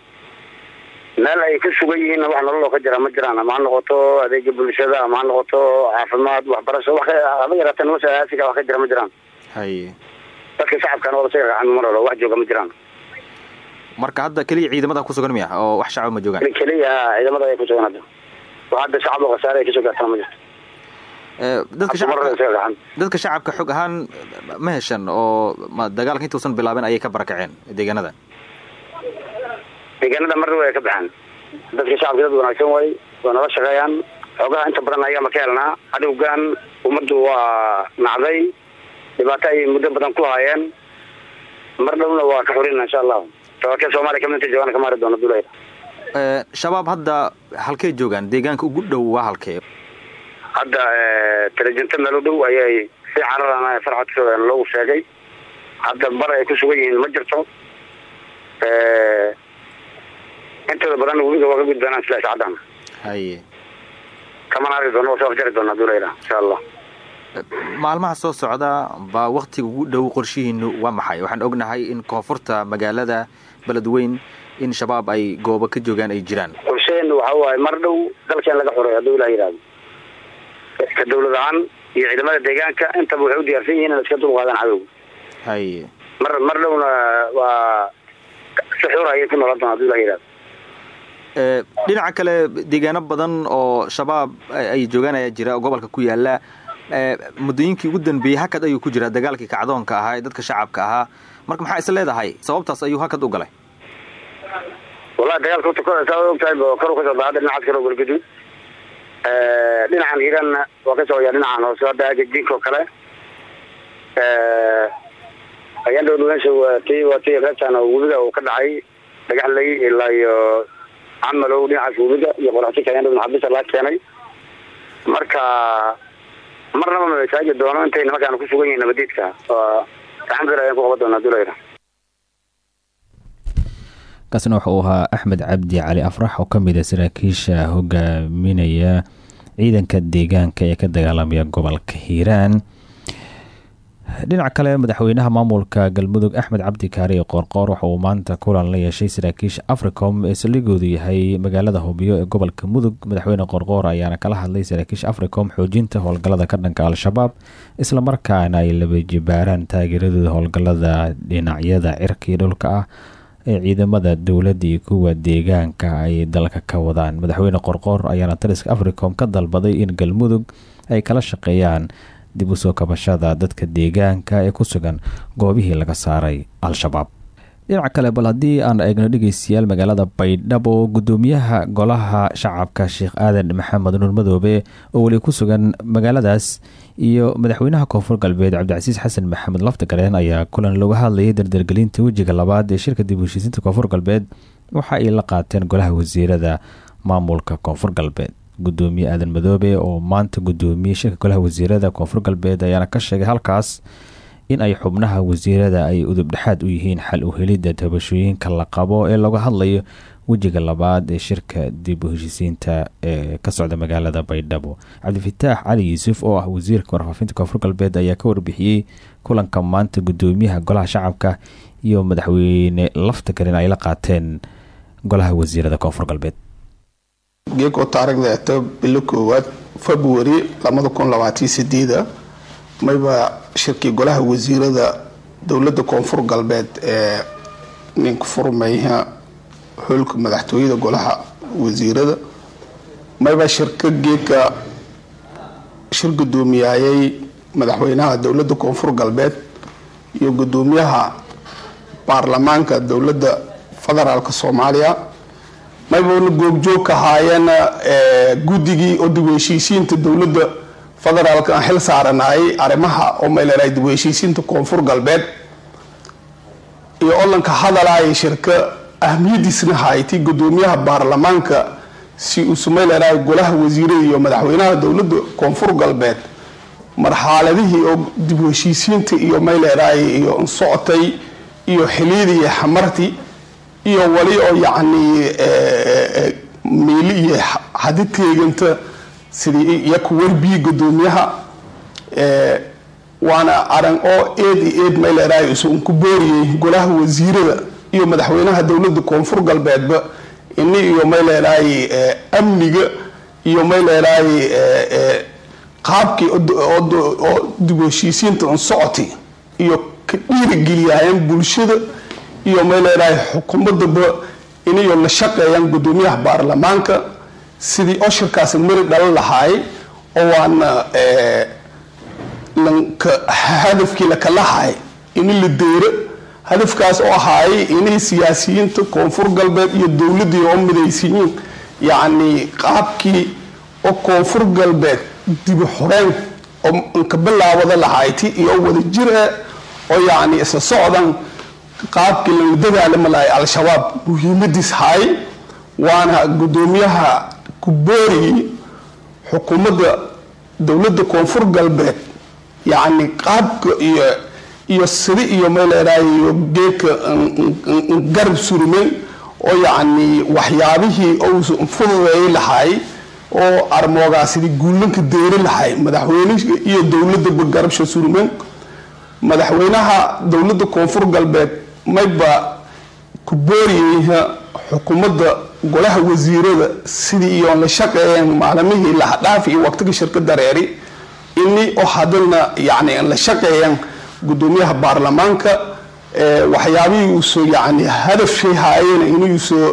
meel ay ka sugan yihiinna wax nolol oo ka jira ma jiraan. Ama ha noqoto adeega bulshada ama ha noqoto caafimaad waxbarasho wax haba yaraatee nolosha aasiga wax ka jira ma jiraan. Haye dadka shacabkana wada siga gacan mar hore wax jooga ma jiraan. Marka hadda keliya ciidamada ku sugan miya oo wax shacab ma joogaan? Keliya ciidamada ay ku sugan hadda. Wax hadda shacab oo khasaare ay ka soo gaartana ma jirto dadka siga gacan dadka shacabka xog ahaan ma heshan oo ma dagaalka intuusan bilaabin ayay ka barakaceen deegaanada deegaanada marna way ka baxeen dadka shacabka dad wanaagsan way waa nala shaqeeyaan. Xoogaha inta badan ayaga ma ka helnaa cadowgan ummaddu waa nacday. Dhibaato ayay muddo badan ku haayeen mar dhowna waa ka xurina insha allahu. Tawakel soomaaliya kamidinta joogaan ka maari doona dulay shabaab hadda halkey joogaan? Deegaanka ugu dhow waa halkee? Hadda telejinta meel u dhow ayay si cararana farxadkooda loogu sheegay. Hadda bar ay ku sugan yihiin ma jirto intooda badan webiga waa ka gudbaanaan sila haye kamana arki doona waa soo afjari doona haduu insha allah maalmaha soo socda baa waktiga ugu dhow qorshihiinu waa maxay waxaan ognahay in koonfurta magaalada beledweyn in shabaab ay goobo ka joogaan ay jiraan qorsheenu waxa waaye mar dhow dalkeen laga xoreeyo hadduu ilaa yidhahdo ka dawlad ahaan iyo ciidamada deegaanka intaba waxay u diyaarsan yihiin in iska dulqaadaan cadowga haye mar mar dhowna waa si xur ayay ku noolan doon haduu ilaa yidhahdo dhinaca kale deegaano badan oo shabaab ay joogaan ayaa jira gobolka ku yaalla muddooyinkii ugu dambeeyey hakad ayuu ku jiraa. Dagaalkii kacdoonka ahaa ee dadka shacabka ahaa. Marka maxaa is leedahay? Sababtaas ayuu hakad u galay. Wallahi dagaalka saa ogtahay kor ka soo baxada dhinacaas kale oo galgaduud dhinacan hiiranna waa ka socoyaa dhinacan hoose hadda agajinka oo kale. Ayaan dhow meesha waatay waatay reebtaan oo webiga uu ka dhacay. Dhagaxley ilaa camalow dhinacaas webiga iyo qoraxtika ayaan dhow maxabisa laga keenay marka marnaba masaajid doono intay nimankaan ku sugan yihiin nabadiidka alxamdulilah ayaan ku qaban doona haduu layidhaha kaasina waxa uu ahaa axmed cabdi cali afrax oo ka mid a saraakiisha hogaaminaya ciidanka deegaanka ee ka dagaalamaya gobolka hiiraan dhinaca kale madaxweynaha maamulka galmudug axmed cabdi kaariye qoorqoor waxa uu maanta kulan la yeeshay saraakiisha africom ee saldhigoodu yahay magaalada hubiyo ee gobolka mudug. Madaxweyne qoorqoor ayaana kala hadlay saraakiisha africom xoojinta howlgallada ka dhanka al-shabaab islamarkaana ay labajibaaraan taageeradooda howlgallada dhinacyada cirkii dhulka ah ee ciidamada dowladda iyo kuwa deegaanka ay dalka ka wadaan. Madaxweyne qorqoor ayaana taliska africom ka dalbaday in galmudug ay kala shaqeeyaan dib u soo kabashada dadka deegaanka ee ku sugan goobihii laga saaray al-shabaab. Dhinaca kale bal haddii aan eegno dhegeystayaal magaalada baydhabo gudoomiyaha golaha shacabka sheekh aadan maxamed nuur madoobe oo weli ku sugan magaaladaas iyo madaxweynaha koonfur galbeed cabdicasiis xasan maxamed laftagareen ayaa kulan looga hadlayay dardargelinta wejiga labaad ee shirka dib heshiisiinta koonfur galbeed. Waxa ay la qaateen golaha wasiirada maamulka koonfur galbeed gudoomiye aadan madoobe oo maanta gudoomiyey shirka golaha wasiirada koonfur galbeed ayaana ka sheegay halkaas in ay xubnaha wasiirada ay udubdhexaad u yihiin xal u helidda tabashooyinka la qabo ee looga hadlayo wejiga labaad ee shirka dib u heshiisiinta ee ka socda magaalada baydhabo. Cabdifataax cali yuusuf oo ah wasiirka warfaafinta koonfur galbeed ayaa ka warbixiyey kulanka maanta gudoomiyaha golaha shacabka iyo madaxweyne laftagarin ay la qaateen golaha wasiirada koonfur galbeed geeko taarikhda eto bilo koowaad february labada kun labaatan sideeda mayba shirkii golaha wasiirada dowladda koonfur galbeed ee ninka furmayha xulka madaxtooyada golaha wasiirada. Mayba shirka geeka shir gudoomiyayay madaxweynaha dowladda koonfur galbeed iyo gudoomiyaha baarlamaanka dowladda federaalk soomaaliya maybana goobjoog ka haayeen guddigii oo dib heshiisiinta dowladda federaalk aan xil saaranayay arrimaha oo mayleedahay dib heshiisiinta koonfur galbeed iyo olanka hadalaya shirka ahmiyadiisna haaytay gudoomiyaha baarlamaanka si uusu mayleedahay golaha wasiirada iyo madaxweynaha dowladda koonfur galbeed. Marxaaladihii oo dib heshiisiinta iyo mayleedahay iyo socotay iyo xiliyadii iyo xamartii iyo wali oo yacni miili iyo hadi teeganta sidii iyaku warbiyi gudoomiyaha waana aran oo eed iyo eed mayleedahay usun ku booriyey golaha wasiirada iyo madaxweynaha dowladda koonfur galbeedba. Ini iyo mayleedahay amniga iyo mayleedahay qaabkii oo dib heshiisiinta socotay iyo ka dhiirigeliyayeen bulshada iyo may leedahay xukuumadaba inayo la shaqeeyaan gudoomiyaha baarlamaanka. Sidii oo shirkaasi mari dhalan lahaay oo waana hadafkii lakalahaay ini la deyro hadafkaas oo ahaayay inay siyaasiyiinta koonfur galbeed iyo dowladii oo midaysiyiin yacni qaabkii oo koonfur galbeed dibi xoreyn oo ka bilaawada lahayti iyo wada jir ah oo yacni isla socdan qaabkii lala dagaalami lahay al-shabaab muhiimadiis haay waana gudoomiyaha kubooriyey xukuumadda dowladda koonfur galbeed yacni qaabka iyo iyo sidi iyo may leedahay iyo geedka garab surmay oo yacni waxyaabihii ou fududeeyay lahaay oo armoogaasidi guulanka deeri lahay madaxweyne iyo dowladaba garabsha surmeen madaxweynaha dowladda koonfur galbeed mayba ku booriyeyha xukuumadda golaha wasiirada sidii iyoon la shaqeeyeen maalimihii lahadhaaf iyo waqtiga shirka dareeri ini oo hadalna yani la shaqeeyeen gudoomiyaha baarlamaanka waxyaabihii uusoo yani hadafshay haayeen inuusoo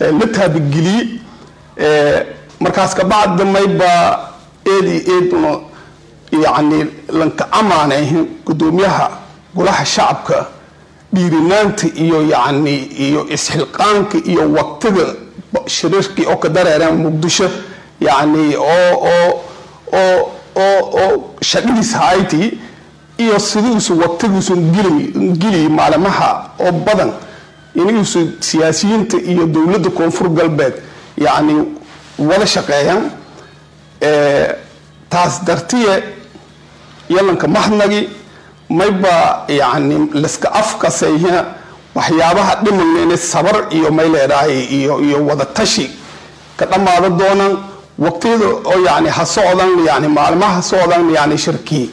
la taabigeliye markaas kabacda mayba eed iyo eedna yani lanka amaanay gudoomiyaha golaha shacabka dhiirinaanta iyo yani iyo isxilqaanka iyo waqtiga shirarkii oo ka dareereen muqdisho yani oo shaqadiis haaytii iyo sidiisu waqtiguusu geliy maalimaha oo badan inuusu siyaasiyiinta iyo dowladda koonfur galbeed yani wada shaqeeyaan taas dartiye yalanka mahnagi mayba yani laska afkasayha waxyaabaha dhimanayna sabar iyo may leedahay iyo iyo wadatashi ka dhammaada doonaan waqtiyada oo yani ha socdan yani maalmaha ha socdan yani shirkii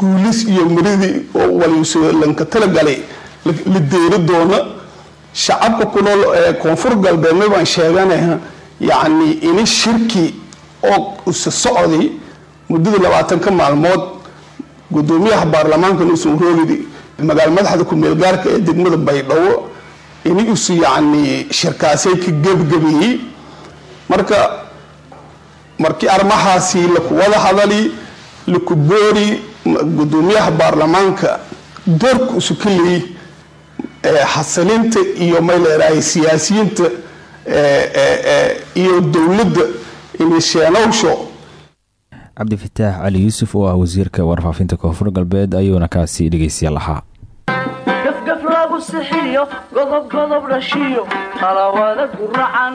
guulis iyo maridii oo waliso lanka talagalay la deeri doona. Shacabka kunool ee koonfur galbeed maybaan sheeganaha yani ini shirki oo isa socday muddada labaatanka maalmood gudoomiyaha baarlamaanka nuusan roogidi magaalo madaxda ku-meel gaarka ee degmada baydhabo ini isu yani shirkaasay ka gebgabeeyey marka markii arrimahaasi lakuwada hadali laku boori gudoomiyaha baarlamaanka doorka isu ka leeyey xasilinta iyo may leedahay siyaasiyiinta iyo dowladda inisheenowsho cabdifataax cali yuusuf oo ah wasiirka warfaafinta koonfur galbeed ayuuna kaasi dhegeystayaal ahaa gafgaf lagu sixiyo godob godob dhashiyo talawada guracan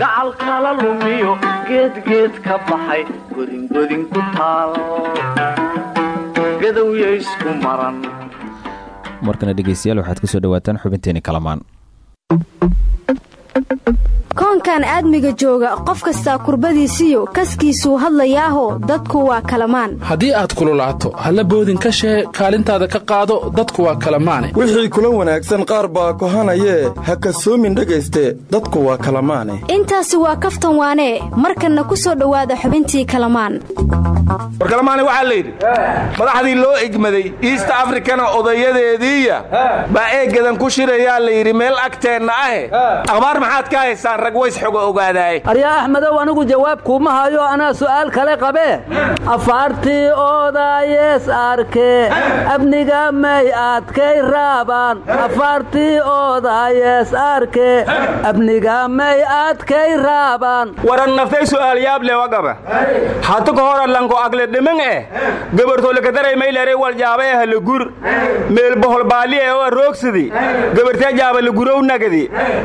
gacal kala lumiyo geedgeed ka baxay godingodin ku taal. Gadowya isku maran. Markana dhegeystayaal waxaad ku soo dhawaataan xubinteeni kalamaan koonkan aadmiga jooga qof kastaa kurbadiisiyo kaskiisuu hadlayaaho dadku waa kalamaan. Haddii aad kululaato halla boodin ka shee kaalintaada ka qaado dadku waa kalamaane. Wixii kula wanaagsan qaar baa kohanayee ha kasoomin dhegayste dadku waa kalamaane. Intaasi waa kaftan waanee markanna ku soo dhowaada xubintii kalamaan. Warkalamaane waxaa layidhi madaxdii loo egmaday iist afrikana odayadeediiya baa eeggadan ku shirayaa layidhi meel agteenna ahe. Akhbaar maxaad ka haysaan rag ways xoga ogaadaaye aryaa axmedow anigu jawaab kuuma hayo anaa su'aal kale qabee afaartii oodayees arkee. Abniga may adkay raabaan. Afaartii oodayees arkee. Abniga may adkay raabaan. Waran naftay su'aal yaab lewa gaba. Hatu ka hora lanko agle dhimin eh. Gabartoolekadaray mayleeray waljaabe eh lagur meel bohol baali eh oo roogsidi gabartee jaaba lagurow nagadi.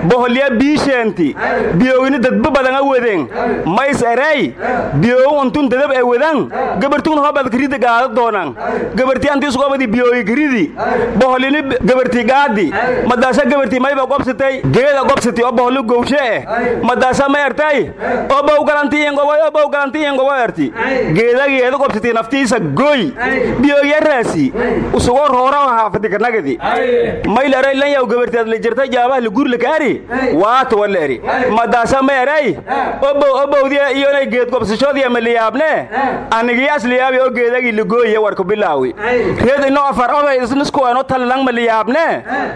Boholya biisheenti biyowini dadba badan a wedeen mays eray. Biyow untun dadab e wedan gabartun hobad kiridi gaada doonan gabarti anti isgobadi biyoyi kiridi boholini gabarti gaadi. Madaasha gabarti mayba gobsitay? Geeda gobsiti o boholi gowshe. Eh madaasha ma ertay obow galanti ingoboy obow galanti ingobo erti geeda geeda gobsiti naftiisa goy. Biyoya raasi usugo roora haafadi kanagadi mayleray lanyaw gabarti adla jirta jaabah lagurla kaari waata wala eri madaasa ma eray obow obowdiya iyonay geed gobsashoodiya maliyaabne anigiyaas liyaabi oo geedagii ligooye warku bilaawi reed ino afar oday isniskuwano talalang maliyaabne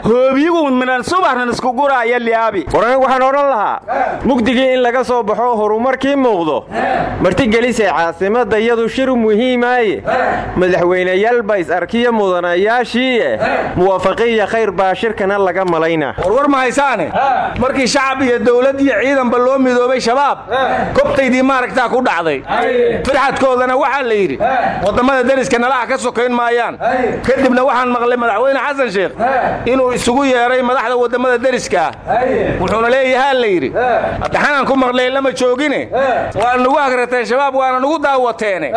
hoobiyigu minan subaxnan isku guraaya liyaabi war anigu waxaan odhan lahaa mugdigii in laga soo baxo horumarkii muuqdo. Martigelisay caasimadda iyadu shir muhiimaaye madaxweyneyaal bays arkiya mudanayaashiie muwaafaqiya khayr baa shirkana laga malayna. Warwar ma haysaane? Markii shacab iyo dowlad dowlad iyo ciidanba loo midoobay shabaab. Kobtaydii maaragtaa ku dhacday. Firxadkoodana waxaa la yidhi waddammada deriska nalaha ka sokayn maayaan. Kadibna waxaan maqlay madaxweyne xasan sheekh inuu isugu yeedhay madaxda waddammada deriska. Ah wuxuuna leeyahaa la yidhi daxanaan ku maqlay lama joogine. Waa nagu hagrateen shabaab waana nagu daawateene.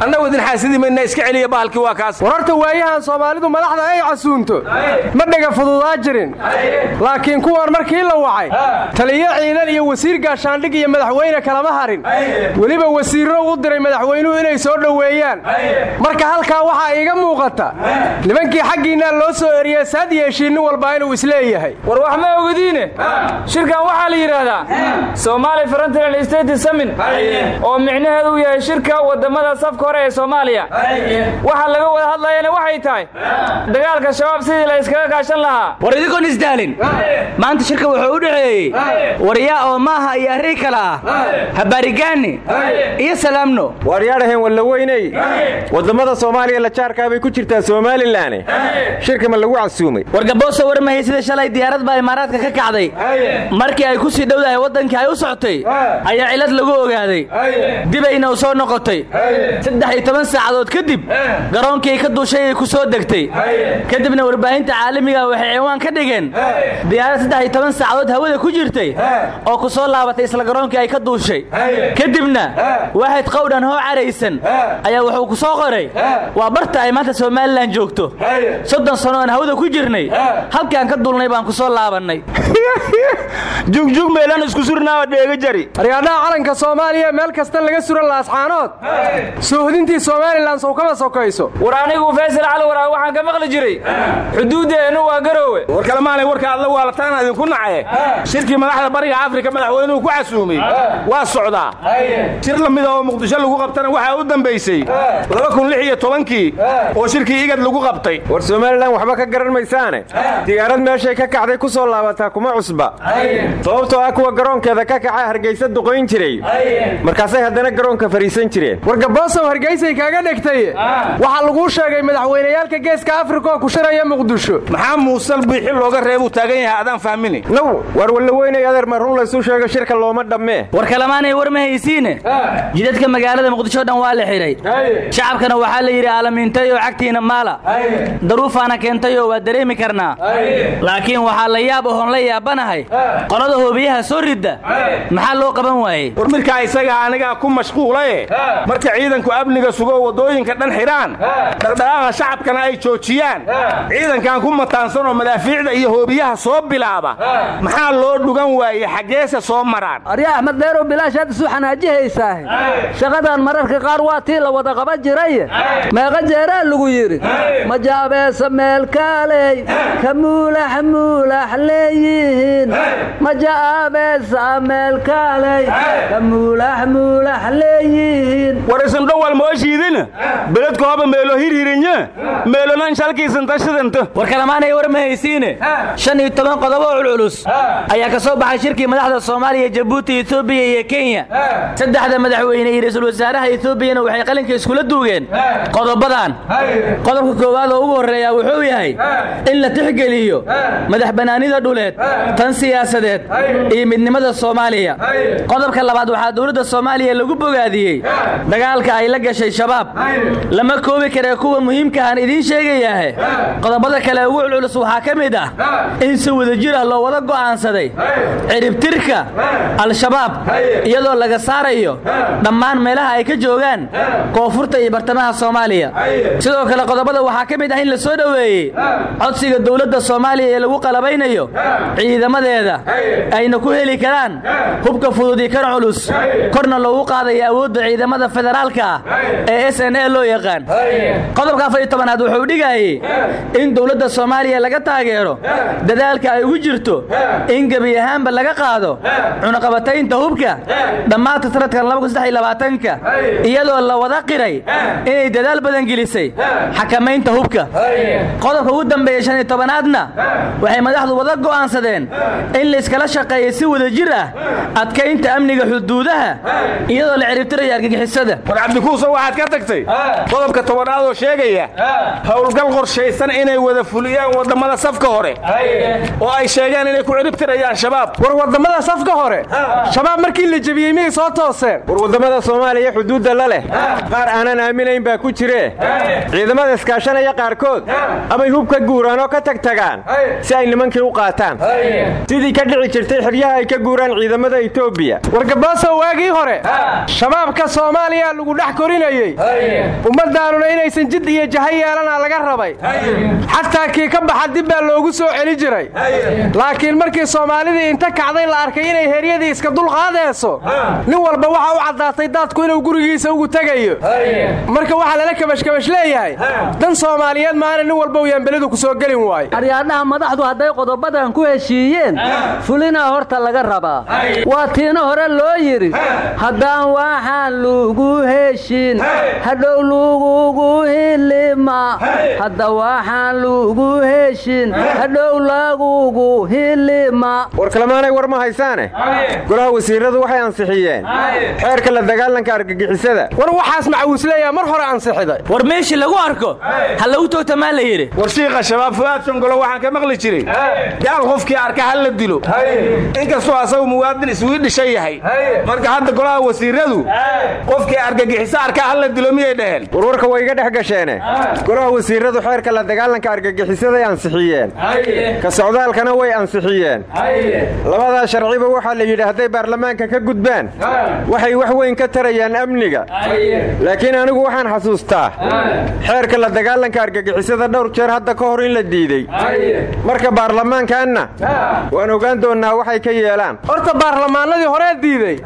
Annagu idin xaasidi mayna iska celiya bahalkii waa kaas wararta waayahan soomaalidu madaxda ay casuunto ma dhega fududaa jirin. Laakiin kuwan markii la wacay taliyo ciidan iyo wasiir gaashaandhig iyo madaxweyne kalama harin. Weliba wasiirro u diray madaxweynuhu inay soo dhoweeyaan. Marka halkaa waxaa iiga muuqata nimankii xaggiinna loo soo eriyey saad yeeshiin nin walba inuu is leeyahay war wax ma ogdiine shirkan waxaa la yidhaahdaa somaali frontland state samin oo micnaheedu uu yahay shirka waddammada safka hore ee soomaaliya. Waxa laga wada hadlayana waxay tahay dagaalka shabaab sidii la iskaga kaashan lahaa. War idinkoon isdaalin maanta shirka wuxuu u dhexeeyey waryaa oo maaha iyo arrii kale. Ah habaarigaani iyo salaamno. Waaryaadhahen wallaweyney waddammada soomaaliya la jaarkaa bay ku jirtaa somalilan shirka ma lagu casuumay. Wargaboosa warmahey sida shalay diyaarad baa imaaraadka ka kacday. Markii ay ku sii dhowdahay waddankii ay u socotay ayaa cilad lagu ogaaday. Dibayna u soo noqotay. Saddex iyo toban saacadood kadib garoonkii ka duushay ay ku soo degtay. Kadibna warbaahinta caalamiga waxay ciwaan ka dhigeen. Diyaarad saddex iyo toban saacadood hawada ku jirtay oo ku soo laabatay isla garoonkii ay ka duushay. Kadibna waaxid qowdhan hoo caraysan ayaa wuxuu ku soo qoray. Waa barta ay maanta somalilan joogto. Soddon sano aan hawada ku jirnay. Halkaan ka duulnay baan ku soo laabannay. Jugjug meelaan isku surnaa dheega jari. Aryaadhaha calanka soomaaliya meel kasta laga suran laascaanood. Soohodintii somalilan sow kama sokayso. War anigu faysal cali waraa waxaan ka maqli jiray. Xuduuddeennu waa garoowe war kalemaanay warka adla waalataana idinku nace. Shirkii madaxda bariga afrika madaxweynuhu ku casuumay. Waa socdaa shir lamida oo muqdisho lagu qabtana waxaa u dambaysay kii oo shirkii igad lagu qabtay. War somalilan waxba ka garan maysaane. Diyaarad meeshay ka kacday ku soo laabataa kuma cusba. Sababtoo ah kuwa garoonkeeda ka kaca hargaysa duqayn jiray. Markaasay haddana garoonka fariisan jireen. Wargaboosow hargaysay kaaga dhegtay waxaa laguu sheegay madaxweyneyaalka geeska afrika oo ku shiraya muqdisho. Maxaa muusal biixi looga reebuu taagan yahay? Adaan fahmini. Now waar adeer ma run laysu sheego shirka looma dhammee war kalemaanay war ma haysiine jidadka magaalada muqdisho dhan waa la xidhay shacabkana waxaa la yidhi aalamiintay oo cagtiina maala. Daruufaana keentay oo waa dareemi karnaa laakiin waxaa la yaab ohoon la yaabanahay. Qolada hoobiyaha soo ridda maxaa loo qaban waayey? War mirkaa isagaa anigaa ku mashquulaye marka ciidanku amniga sugo waddooyinka dhan xidhaan dhaqdhaqaaqa shacabkana ay joojiyaan. Ciidankan ku mataansanoo madaafiicda iyo hoobiyaha soo bilaaba. Maxaa loo dhugan waaye xaggeese soo maraan. Arya axmed dheerow bilaashaad isu xanaajihaysaah shaqadan mararka qaar waa tii la wada qaban jiray. Meeqa jeeraa lagu yidhi. Majaabeesa meelkaaley ka muulax muulax leeyihiin. Majaabeesa meelkaaley ka muulax muulax leeyihiin. War isindhowal mooshiidina beledku hoba meelo hirhirinya meelonan shalkiisanta shidanta war kalamaanay war ma haysiine shan iyo toban qodobo oo culculus ayaa ka soo baxay shirkii madaxda soomaaliya jabuuti etoobiya iyo kenya. Saddexda madaxweyne iyo ra'iisul wasaaraha etoobiyana waxay qalinka iskula duugeen. Qodobadan qodobka koowaad oo ugu horreeya wuxuu yahay in la tixgeliyo madax bannaanida dhuleed tan siyaasadeed iyo midnimada soomaaliya. Qodobka labaad waxaa dowladda soomaaliya lagu bogaadiyey dagaalka ay la gashay shabaab. Lama koobi karee kuwa muhiimkahaan idiin sheegayaahe. Qodobada kale ugu culculus waxaa ka mid ah in si wadajir ah loo wada go'aansaday ciribtirka al-shabaab iyadoo laga saarayo dhammaan meelaha ay ka joogaan koonfurta iyo bartamaha soomaaliya. Sidoo kale qodobada waxaa ka mid ah in la soo dhoweeyey codsiga dowladda soomaaliya ee lagu qalabaynayo ciidamadeeda ayna ku heli karaan hubka fudud iyo kan culus. Korna loogu qaadayo awoodda ciidamada federaalka ah ee s n a loo yaqaan. Qodobka afar iyo tobanaad wuxuu dhigayey in dowladda soomaaliya laga taageero dadaalka ay ugu jirto in gebi ahaanba laga qaado cunaqabataynta hubka dhammaadka sanadkan ka iyadoo la wada qiray inay dadaal badan gelisay xakamaynta hubka. Qodobka ugu dambeeya shan iyo tobanaadna waxay madaxdu wada go'aansadeen in layskala shaqeeyo si wada jir ah adkaynta amniga xuduudaha iyadoo la ciribtirayo argagixisada. War cabdikuuso waxaad ka tagtay? Qodobka tobanaad oo sheegaya howlgal qorshaysan inay wada fuliyaan waddammada safka hore. Oo ay sheegeen inay ku ciribtirayaan shabaab war waddamada safka hore. Shabaab markii la jebiyey miyay soo tooseen? War waddamada soomaaliya xuduudda la leh. Qaar aanan aaminayn baa ku jiree ciidamada iskaashanaya qaarkood. Amay hub ka guuraan oo ka tagtagaan. Si ay nimankii u qaataan. Sidii ka dhici jirtay xeryaha ay ka guuraan ciidamada etoobiya wargaboosow waagii hore shabaabka soomaaliya lagu dhex korinayey. Ummaddaanuna inaysan jid iyo jaha yeelana laga rabay. Xataa kii ka baxa dib baa loogu soo celi jiray. Laakiin markii soomaalidii inta kacday la arkay inay heryadii iska dulqaadayso nin walba waxa u caddaatay daadku inuu gurigiisa ugu tegayo. Marka waxaa lala kabashkabash leeyahay dan soomaaliyeed maana nin walba uu yaanbelidu ku soo gelin waayo. Aryaadhaha madaxdu hadday qodobadan ku heshiiyeen fulinaa horta laga rabaa. Waa tiina hore loo yidhi haddaan waxaan lugu heshin hadhow lugugu hilima. Hadda waxaan lugu heshin hadhow lagugu hilima kalemaanay war ma haysaane? Golaha wasiiradu waxay ansixiyeen. Xeerka la dagaalanka argagixisada. War waxaas macawiisleeyaa mar hore ansixiday war meeshii lagu arko ha lagu toogta maa la yidhi? War shiikha shabaab fu'aad songolo waxaan ka maqli jiray. Gaal qofkii arka ha la dilo. Inkastoo asagu muwaadin iswiidhishan yahay. Marka hadda golaha wasiiradu qofkii argagixiso arka ha la dilo miyay dhaheen? Warwarka way iga dhex gasheene. Golaha wasiiradu xeerka la dagaalanka argagixisaday ansixiyeen. Ka socdaalkana way ansixiyeen labadaa sharciba waxaa la yidhi hadday baarlamaanka ka gudbaan waxay wax weyn ka tarayaan amniga. Laakiin anigu waxaan xasuustaa xeerka la dagaalanka argagixisada dhowr jeer hadda ka hor in la diidey marka baarlamaankaanna waan ogaan doonnaa waxay ka yeelaan. Horta baarlamaanadii horee diidey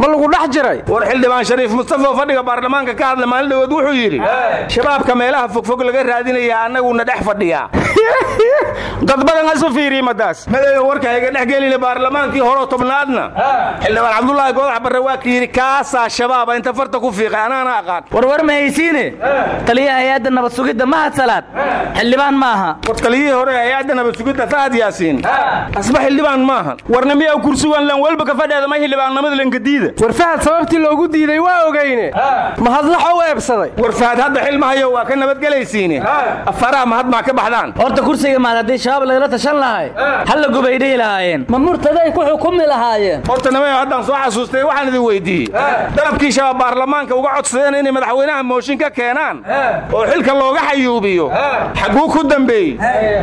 ma lagu dhex jiray. War xildhibaan shariif mustafa oo fadhiga baarlamaanka ka hadla maalin dhawood wuxuu yidhi shabaabka meelaha fogfog laga raadinaya annaguna dhex fadhiyaa. Dad badan hasu fiiriimadaas madeeyo warka hayga dhex gelina baarlamaankii horeo tobnaadna. Xildhibaan cabdulaahi goodax barre waa ka yidhi kaasaa shabaaba inta farta ku fiiqay anaana aqaan. Warwar ma haysiine? Taliyaha hay'adda nabad sugidda mahad salaad? Xildhibaan ma aha. War taliyihii hore hay'adda nabad sugidda fahad yaasiin? Asba xildhibaan maahan warna miyaa kursigan lan walba ka fadheeda may xildhibaannimada lankadiida war fahad sababtii loogu diiday waa ogeyne mahadlaxo u eebsaday. War fahad hadda xilmahayo waa ka nabadgelaysiine afaraha mahad maa ka baxdaan. Horta kursiga maad haddii shabaab lagala tashan lahay halla gubay dhihi lahaayeen ma murtaday ku xukumi lahaayeen. Horta nimayo haddaan soo xasuustay waxaan idin weydiiyey. Dalabkii shabaab baarlamaanka uga codsadeen inay madaxweynaha mooshin ka keenaan. Oo xilka looga xayuubiyo. Xagguu ku dambeeyey.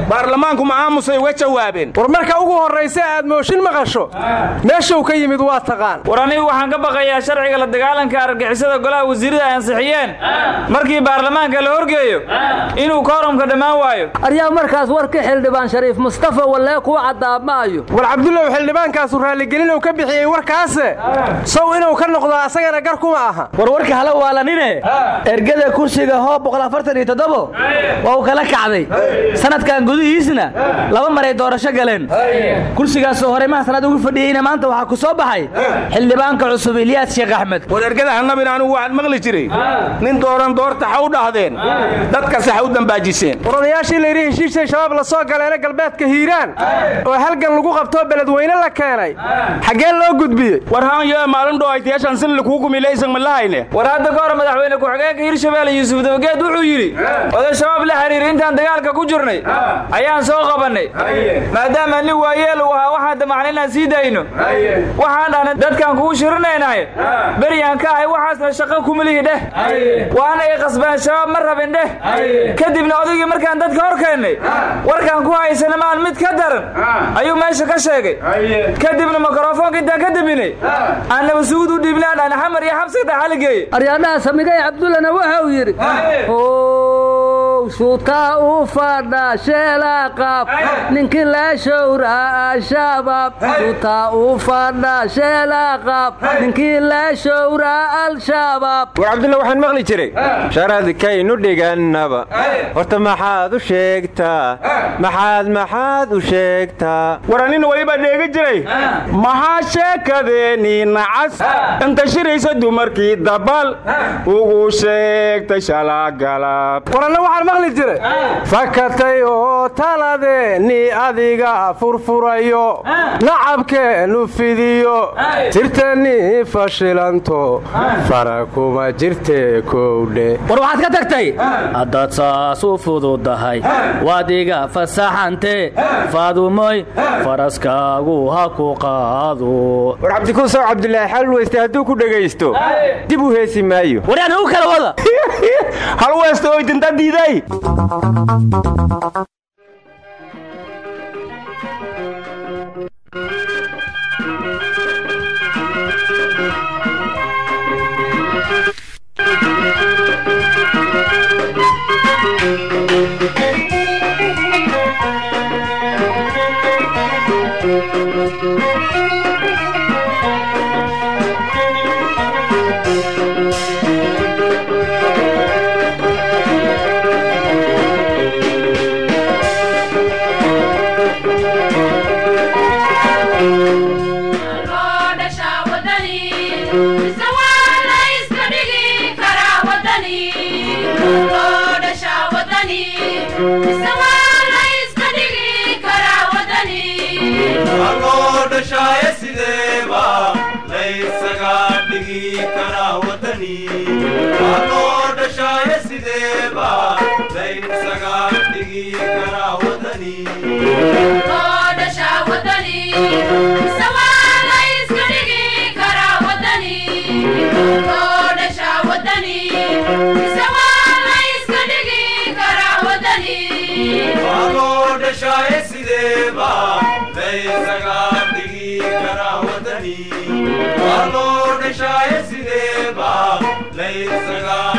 Baarlamaanku ma aamusay uga jawaabeen. War marka ugu horraysa aad mooshin maqasho meeshuu ka yimid waa taqaan. War anigu waxaan ka baqayaa sharciga la dagaalanka argixisada golaha wasiirada ay ansixiyeen markii baarlamaanka la horgeeyo inuu kooramka dhammaan waayo. Aryaa markaas warkii xildhibaan shariif mustafa wallee kuu caddaamaayo war cabdullow xildhibaankaasu raalligelin uu ka bixiyey warkaase. Sow inuu ka noqdo asagana gar kuma aha. War warka hala waalanine. Ergada kursiga hoob waa uu kala kacday. Sanadkan gudihiisna laba maray doorasho galeen. Kursigaasoo horey maha sanad ugu fadhiyeyna maanta waxaa ku soo baxay xildhibaanka cusub ilyaas sheekh axmed. War ergada hanabin anigu waxaad maqli jiray. Nin dooran doorta ha u dhahdeen dadkase u dambaajiseen. Odayaashii layidhi heshiishay shabaab la soo galeena galbeedka hiiraan. Oo halgan lagu qabtoo beledweyne la keenay. Xaggee loo gudbiyey? War haanyo maalin dhoaytayaashan sin lakuu gumilaysan malahayne war hadda ka hor madaxweyne ku-xigeenka hirshabeelle yuusuf dabageed wuxuu yidhi oday shabaab la xiriir intaan dagaalka ku jirnay ayaan soo qabannay. Maadaama nin waayeel uu ahaa waxaan damacna inaan sii dayno. Waxaan dhahna dadkaan kugu shirinaynahay beryaan ka ahay waxaasna shaqo kumalihi dheh. Waana i qasbeen shabaab ma rabin dheh. Kadibna odaygii markaan dadka hor keennay warkaan ku haysana maan mid ka daran. Ayuu meesha ka sheegay kadibna mikrofoonka intaan ka daminay aan nabasugud u dhiibnay aan xamar iyo xabsiga dhaxaligeeye aryaadhaha samigay cabdullana waxa uu yidhi shuutaa u fadha sheelaaqaab ninkii la showraa al-shabaab shuutaa u fadha sheelaaqaab ninkii la showraa al-shabaab war cabdulla waxaan maqli jiray. Sharadkaynu dhigannaba horta maxaad u sheegtaa? Maxaad maxaad u sheegtaa? War anina weliba dheegi jiray. Maxaa sheekadeeni nacas. Inta shiraysa dumarkii dabal ugu sheegtay shalaagalab waranna waxaan maqli jiray. Fakatay oo taladeeni adiga furfurayo. Nacabkeennu fidiyo. Tirtani fashilanto. Fara kuma jirte kowdhe. War waxaad ka tagtay? Haddaad saas u fududahay. Waad iga fasaxantee faadumoy faraskaagu ha ku qaado. War cabdikuusow cabdulaahi xal weyste hadduu ku dhegaysto dib u heesi maayo. Waryaana u kala wada hal weyste oo idinta diiday sideebaa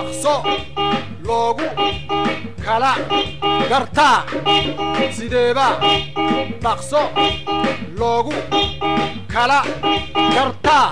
dhaqso loogu kala gartaa sideebaa dhaqso loogu kala gartaa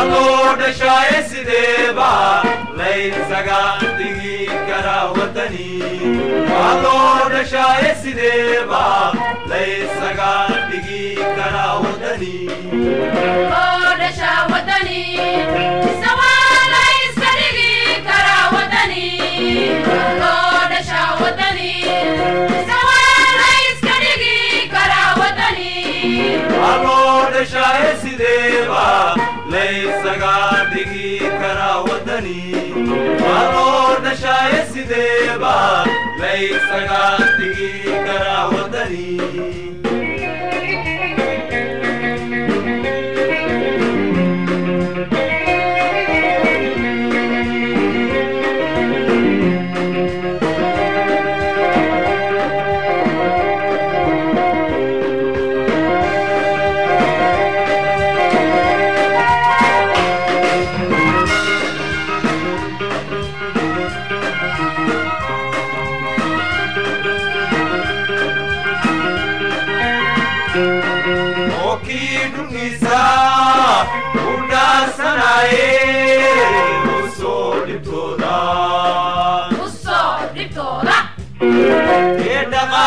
haluu dhashaaye sideeba laysaga dhigi karaa watani haluu dhashaaye sideeba laysaga dhigi karaa watani Alô, deixa esse deba wadani waa loo dhashaaye sideeba laysaga dhigi karaa wadani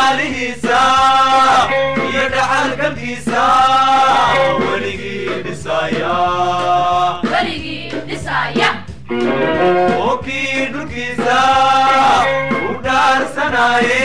ee dhaqaalihiisa iyo dhaxalgalkiisa weligii dhisaya oo kii dhulkiisa u dhaarsanaye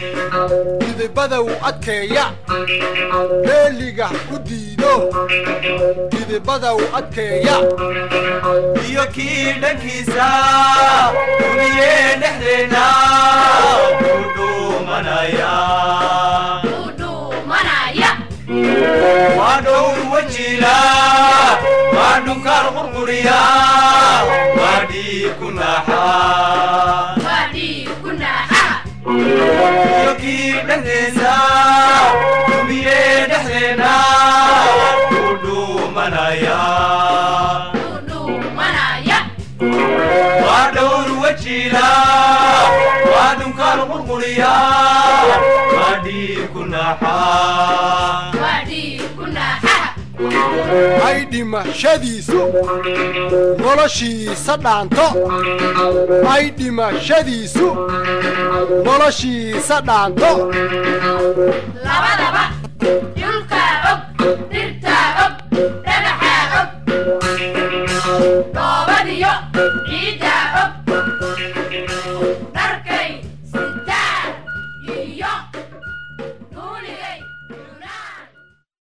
diido didibada u adkeeya. Leeliga u diido. Didibada u adkeeya. Iyo kii dhankiisa ku dhuumanaya waa dhowr wajila waa dhunkaar qurquriya waa dhiig ku naaxa iyo kii dhexdiisa dumiyee dhexdeenna ku dhuumanaya waa dhowr wajila waa dhunkaar qurquriya waa dhiig ku naaxa ay dhimashadiisu noloshiisa dhaanto ay dhimashadiisu noloshiisa dhaanto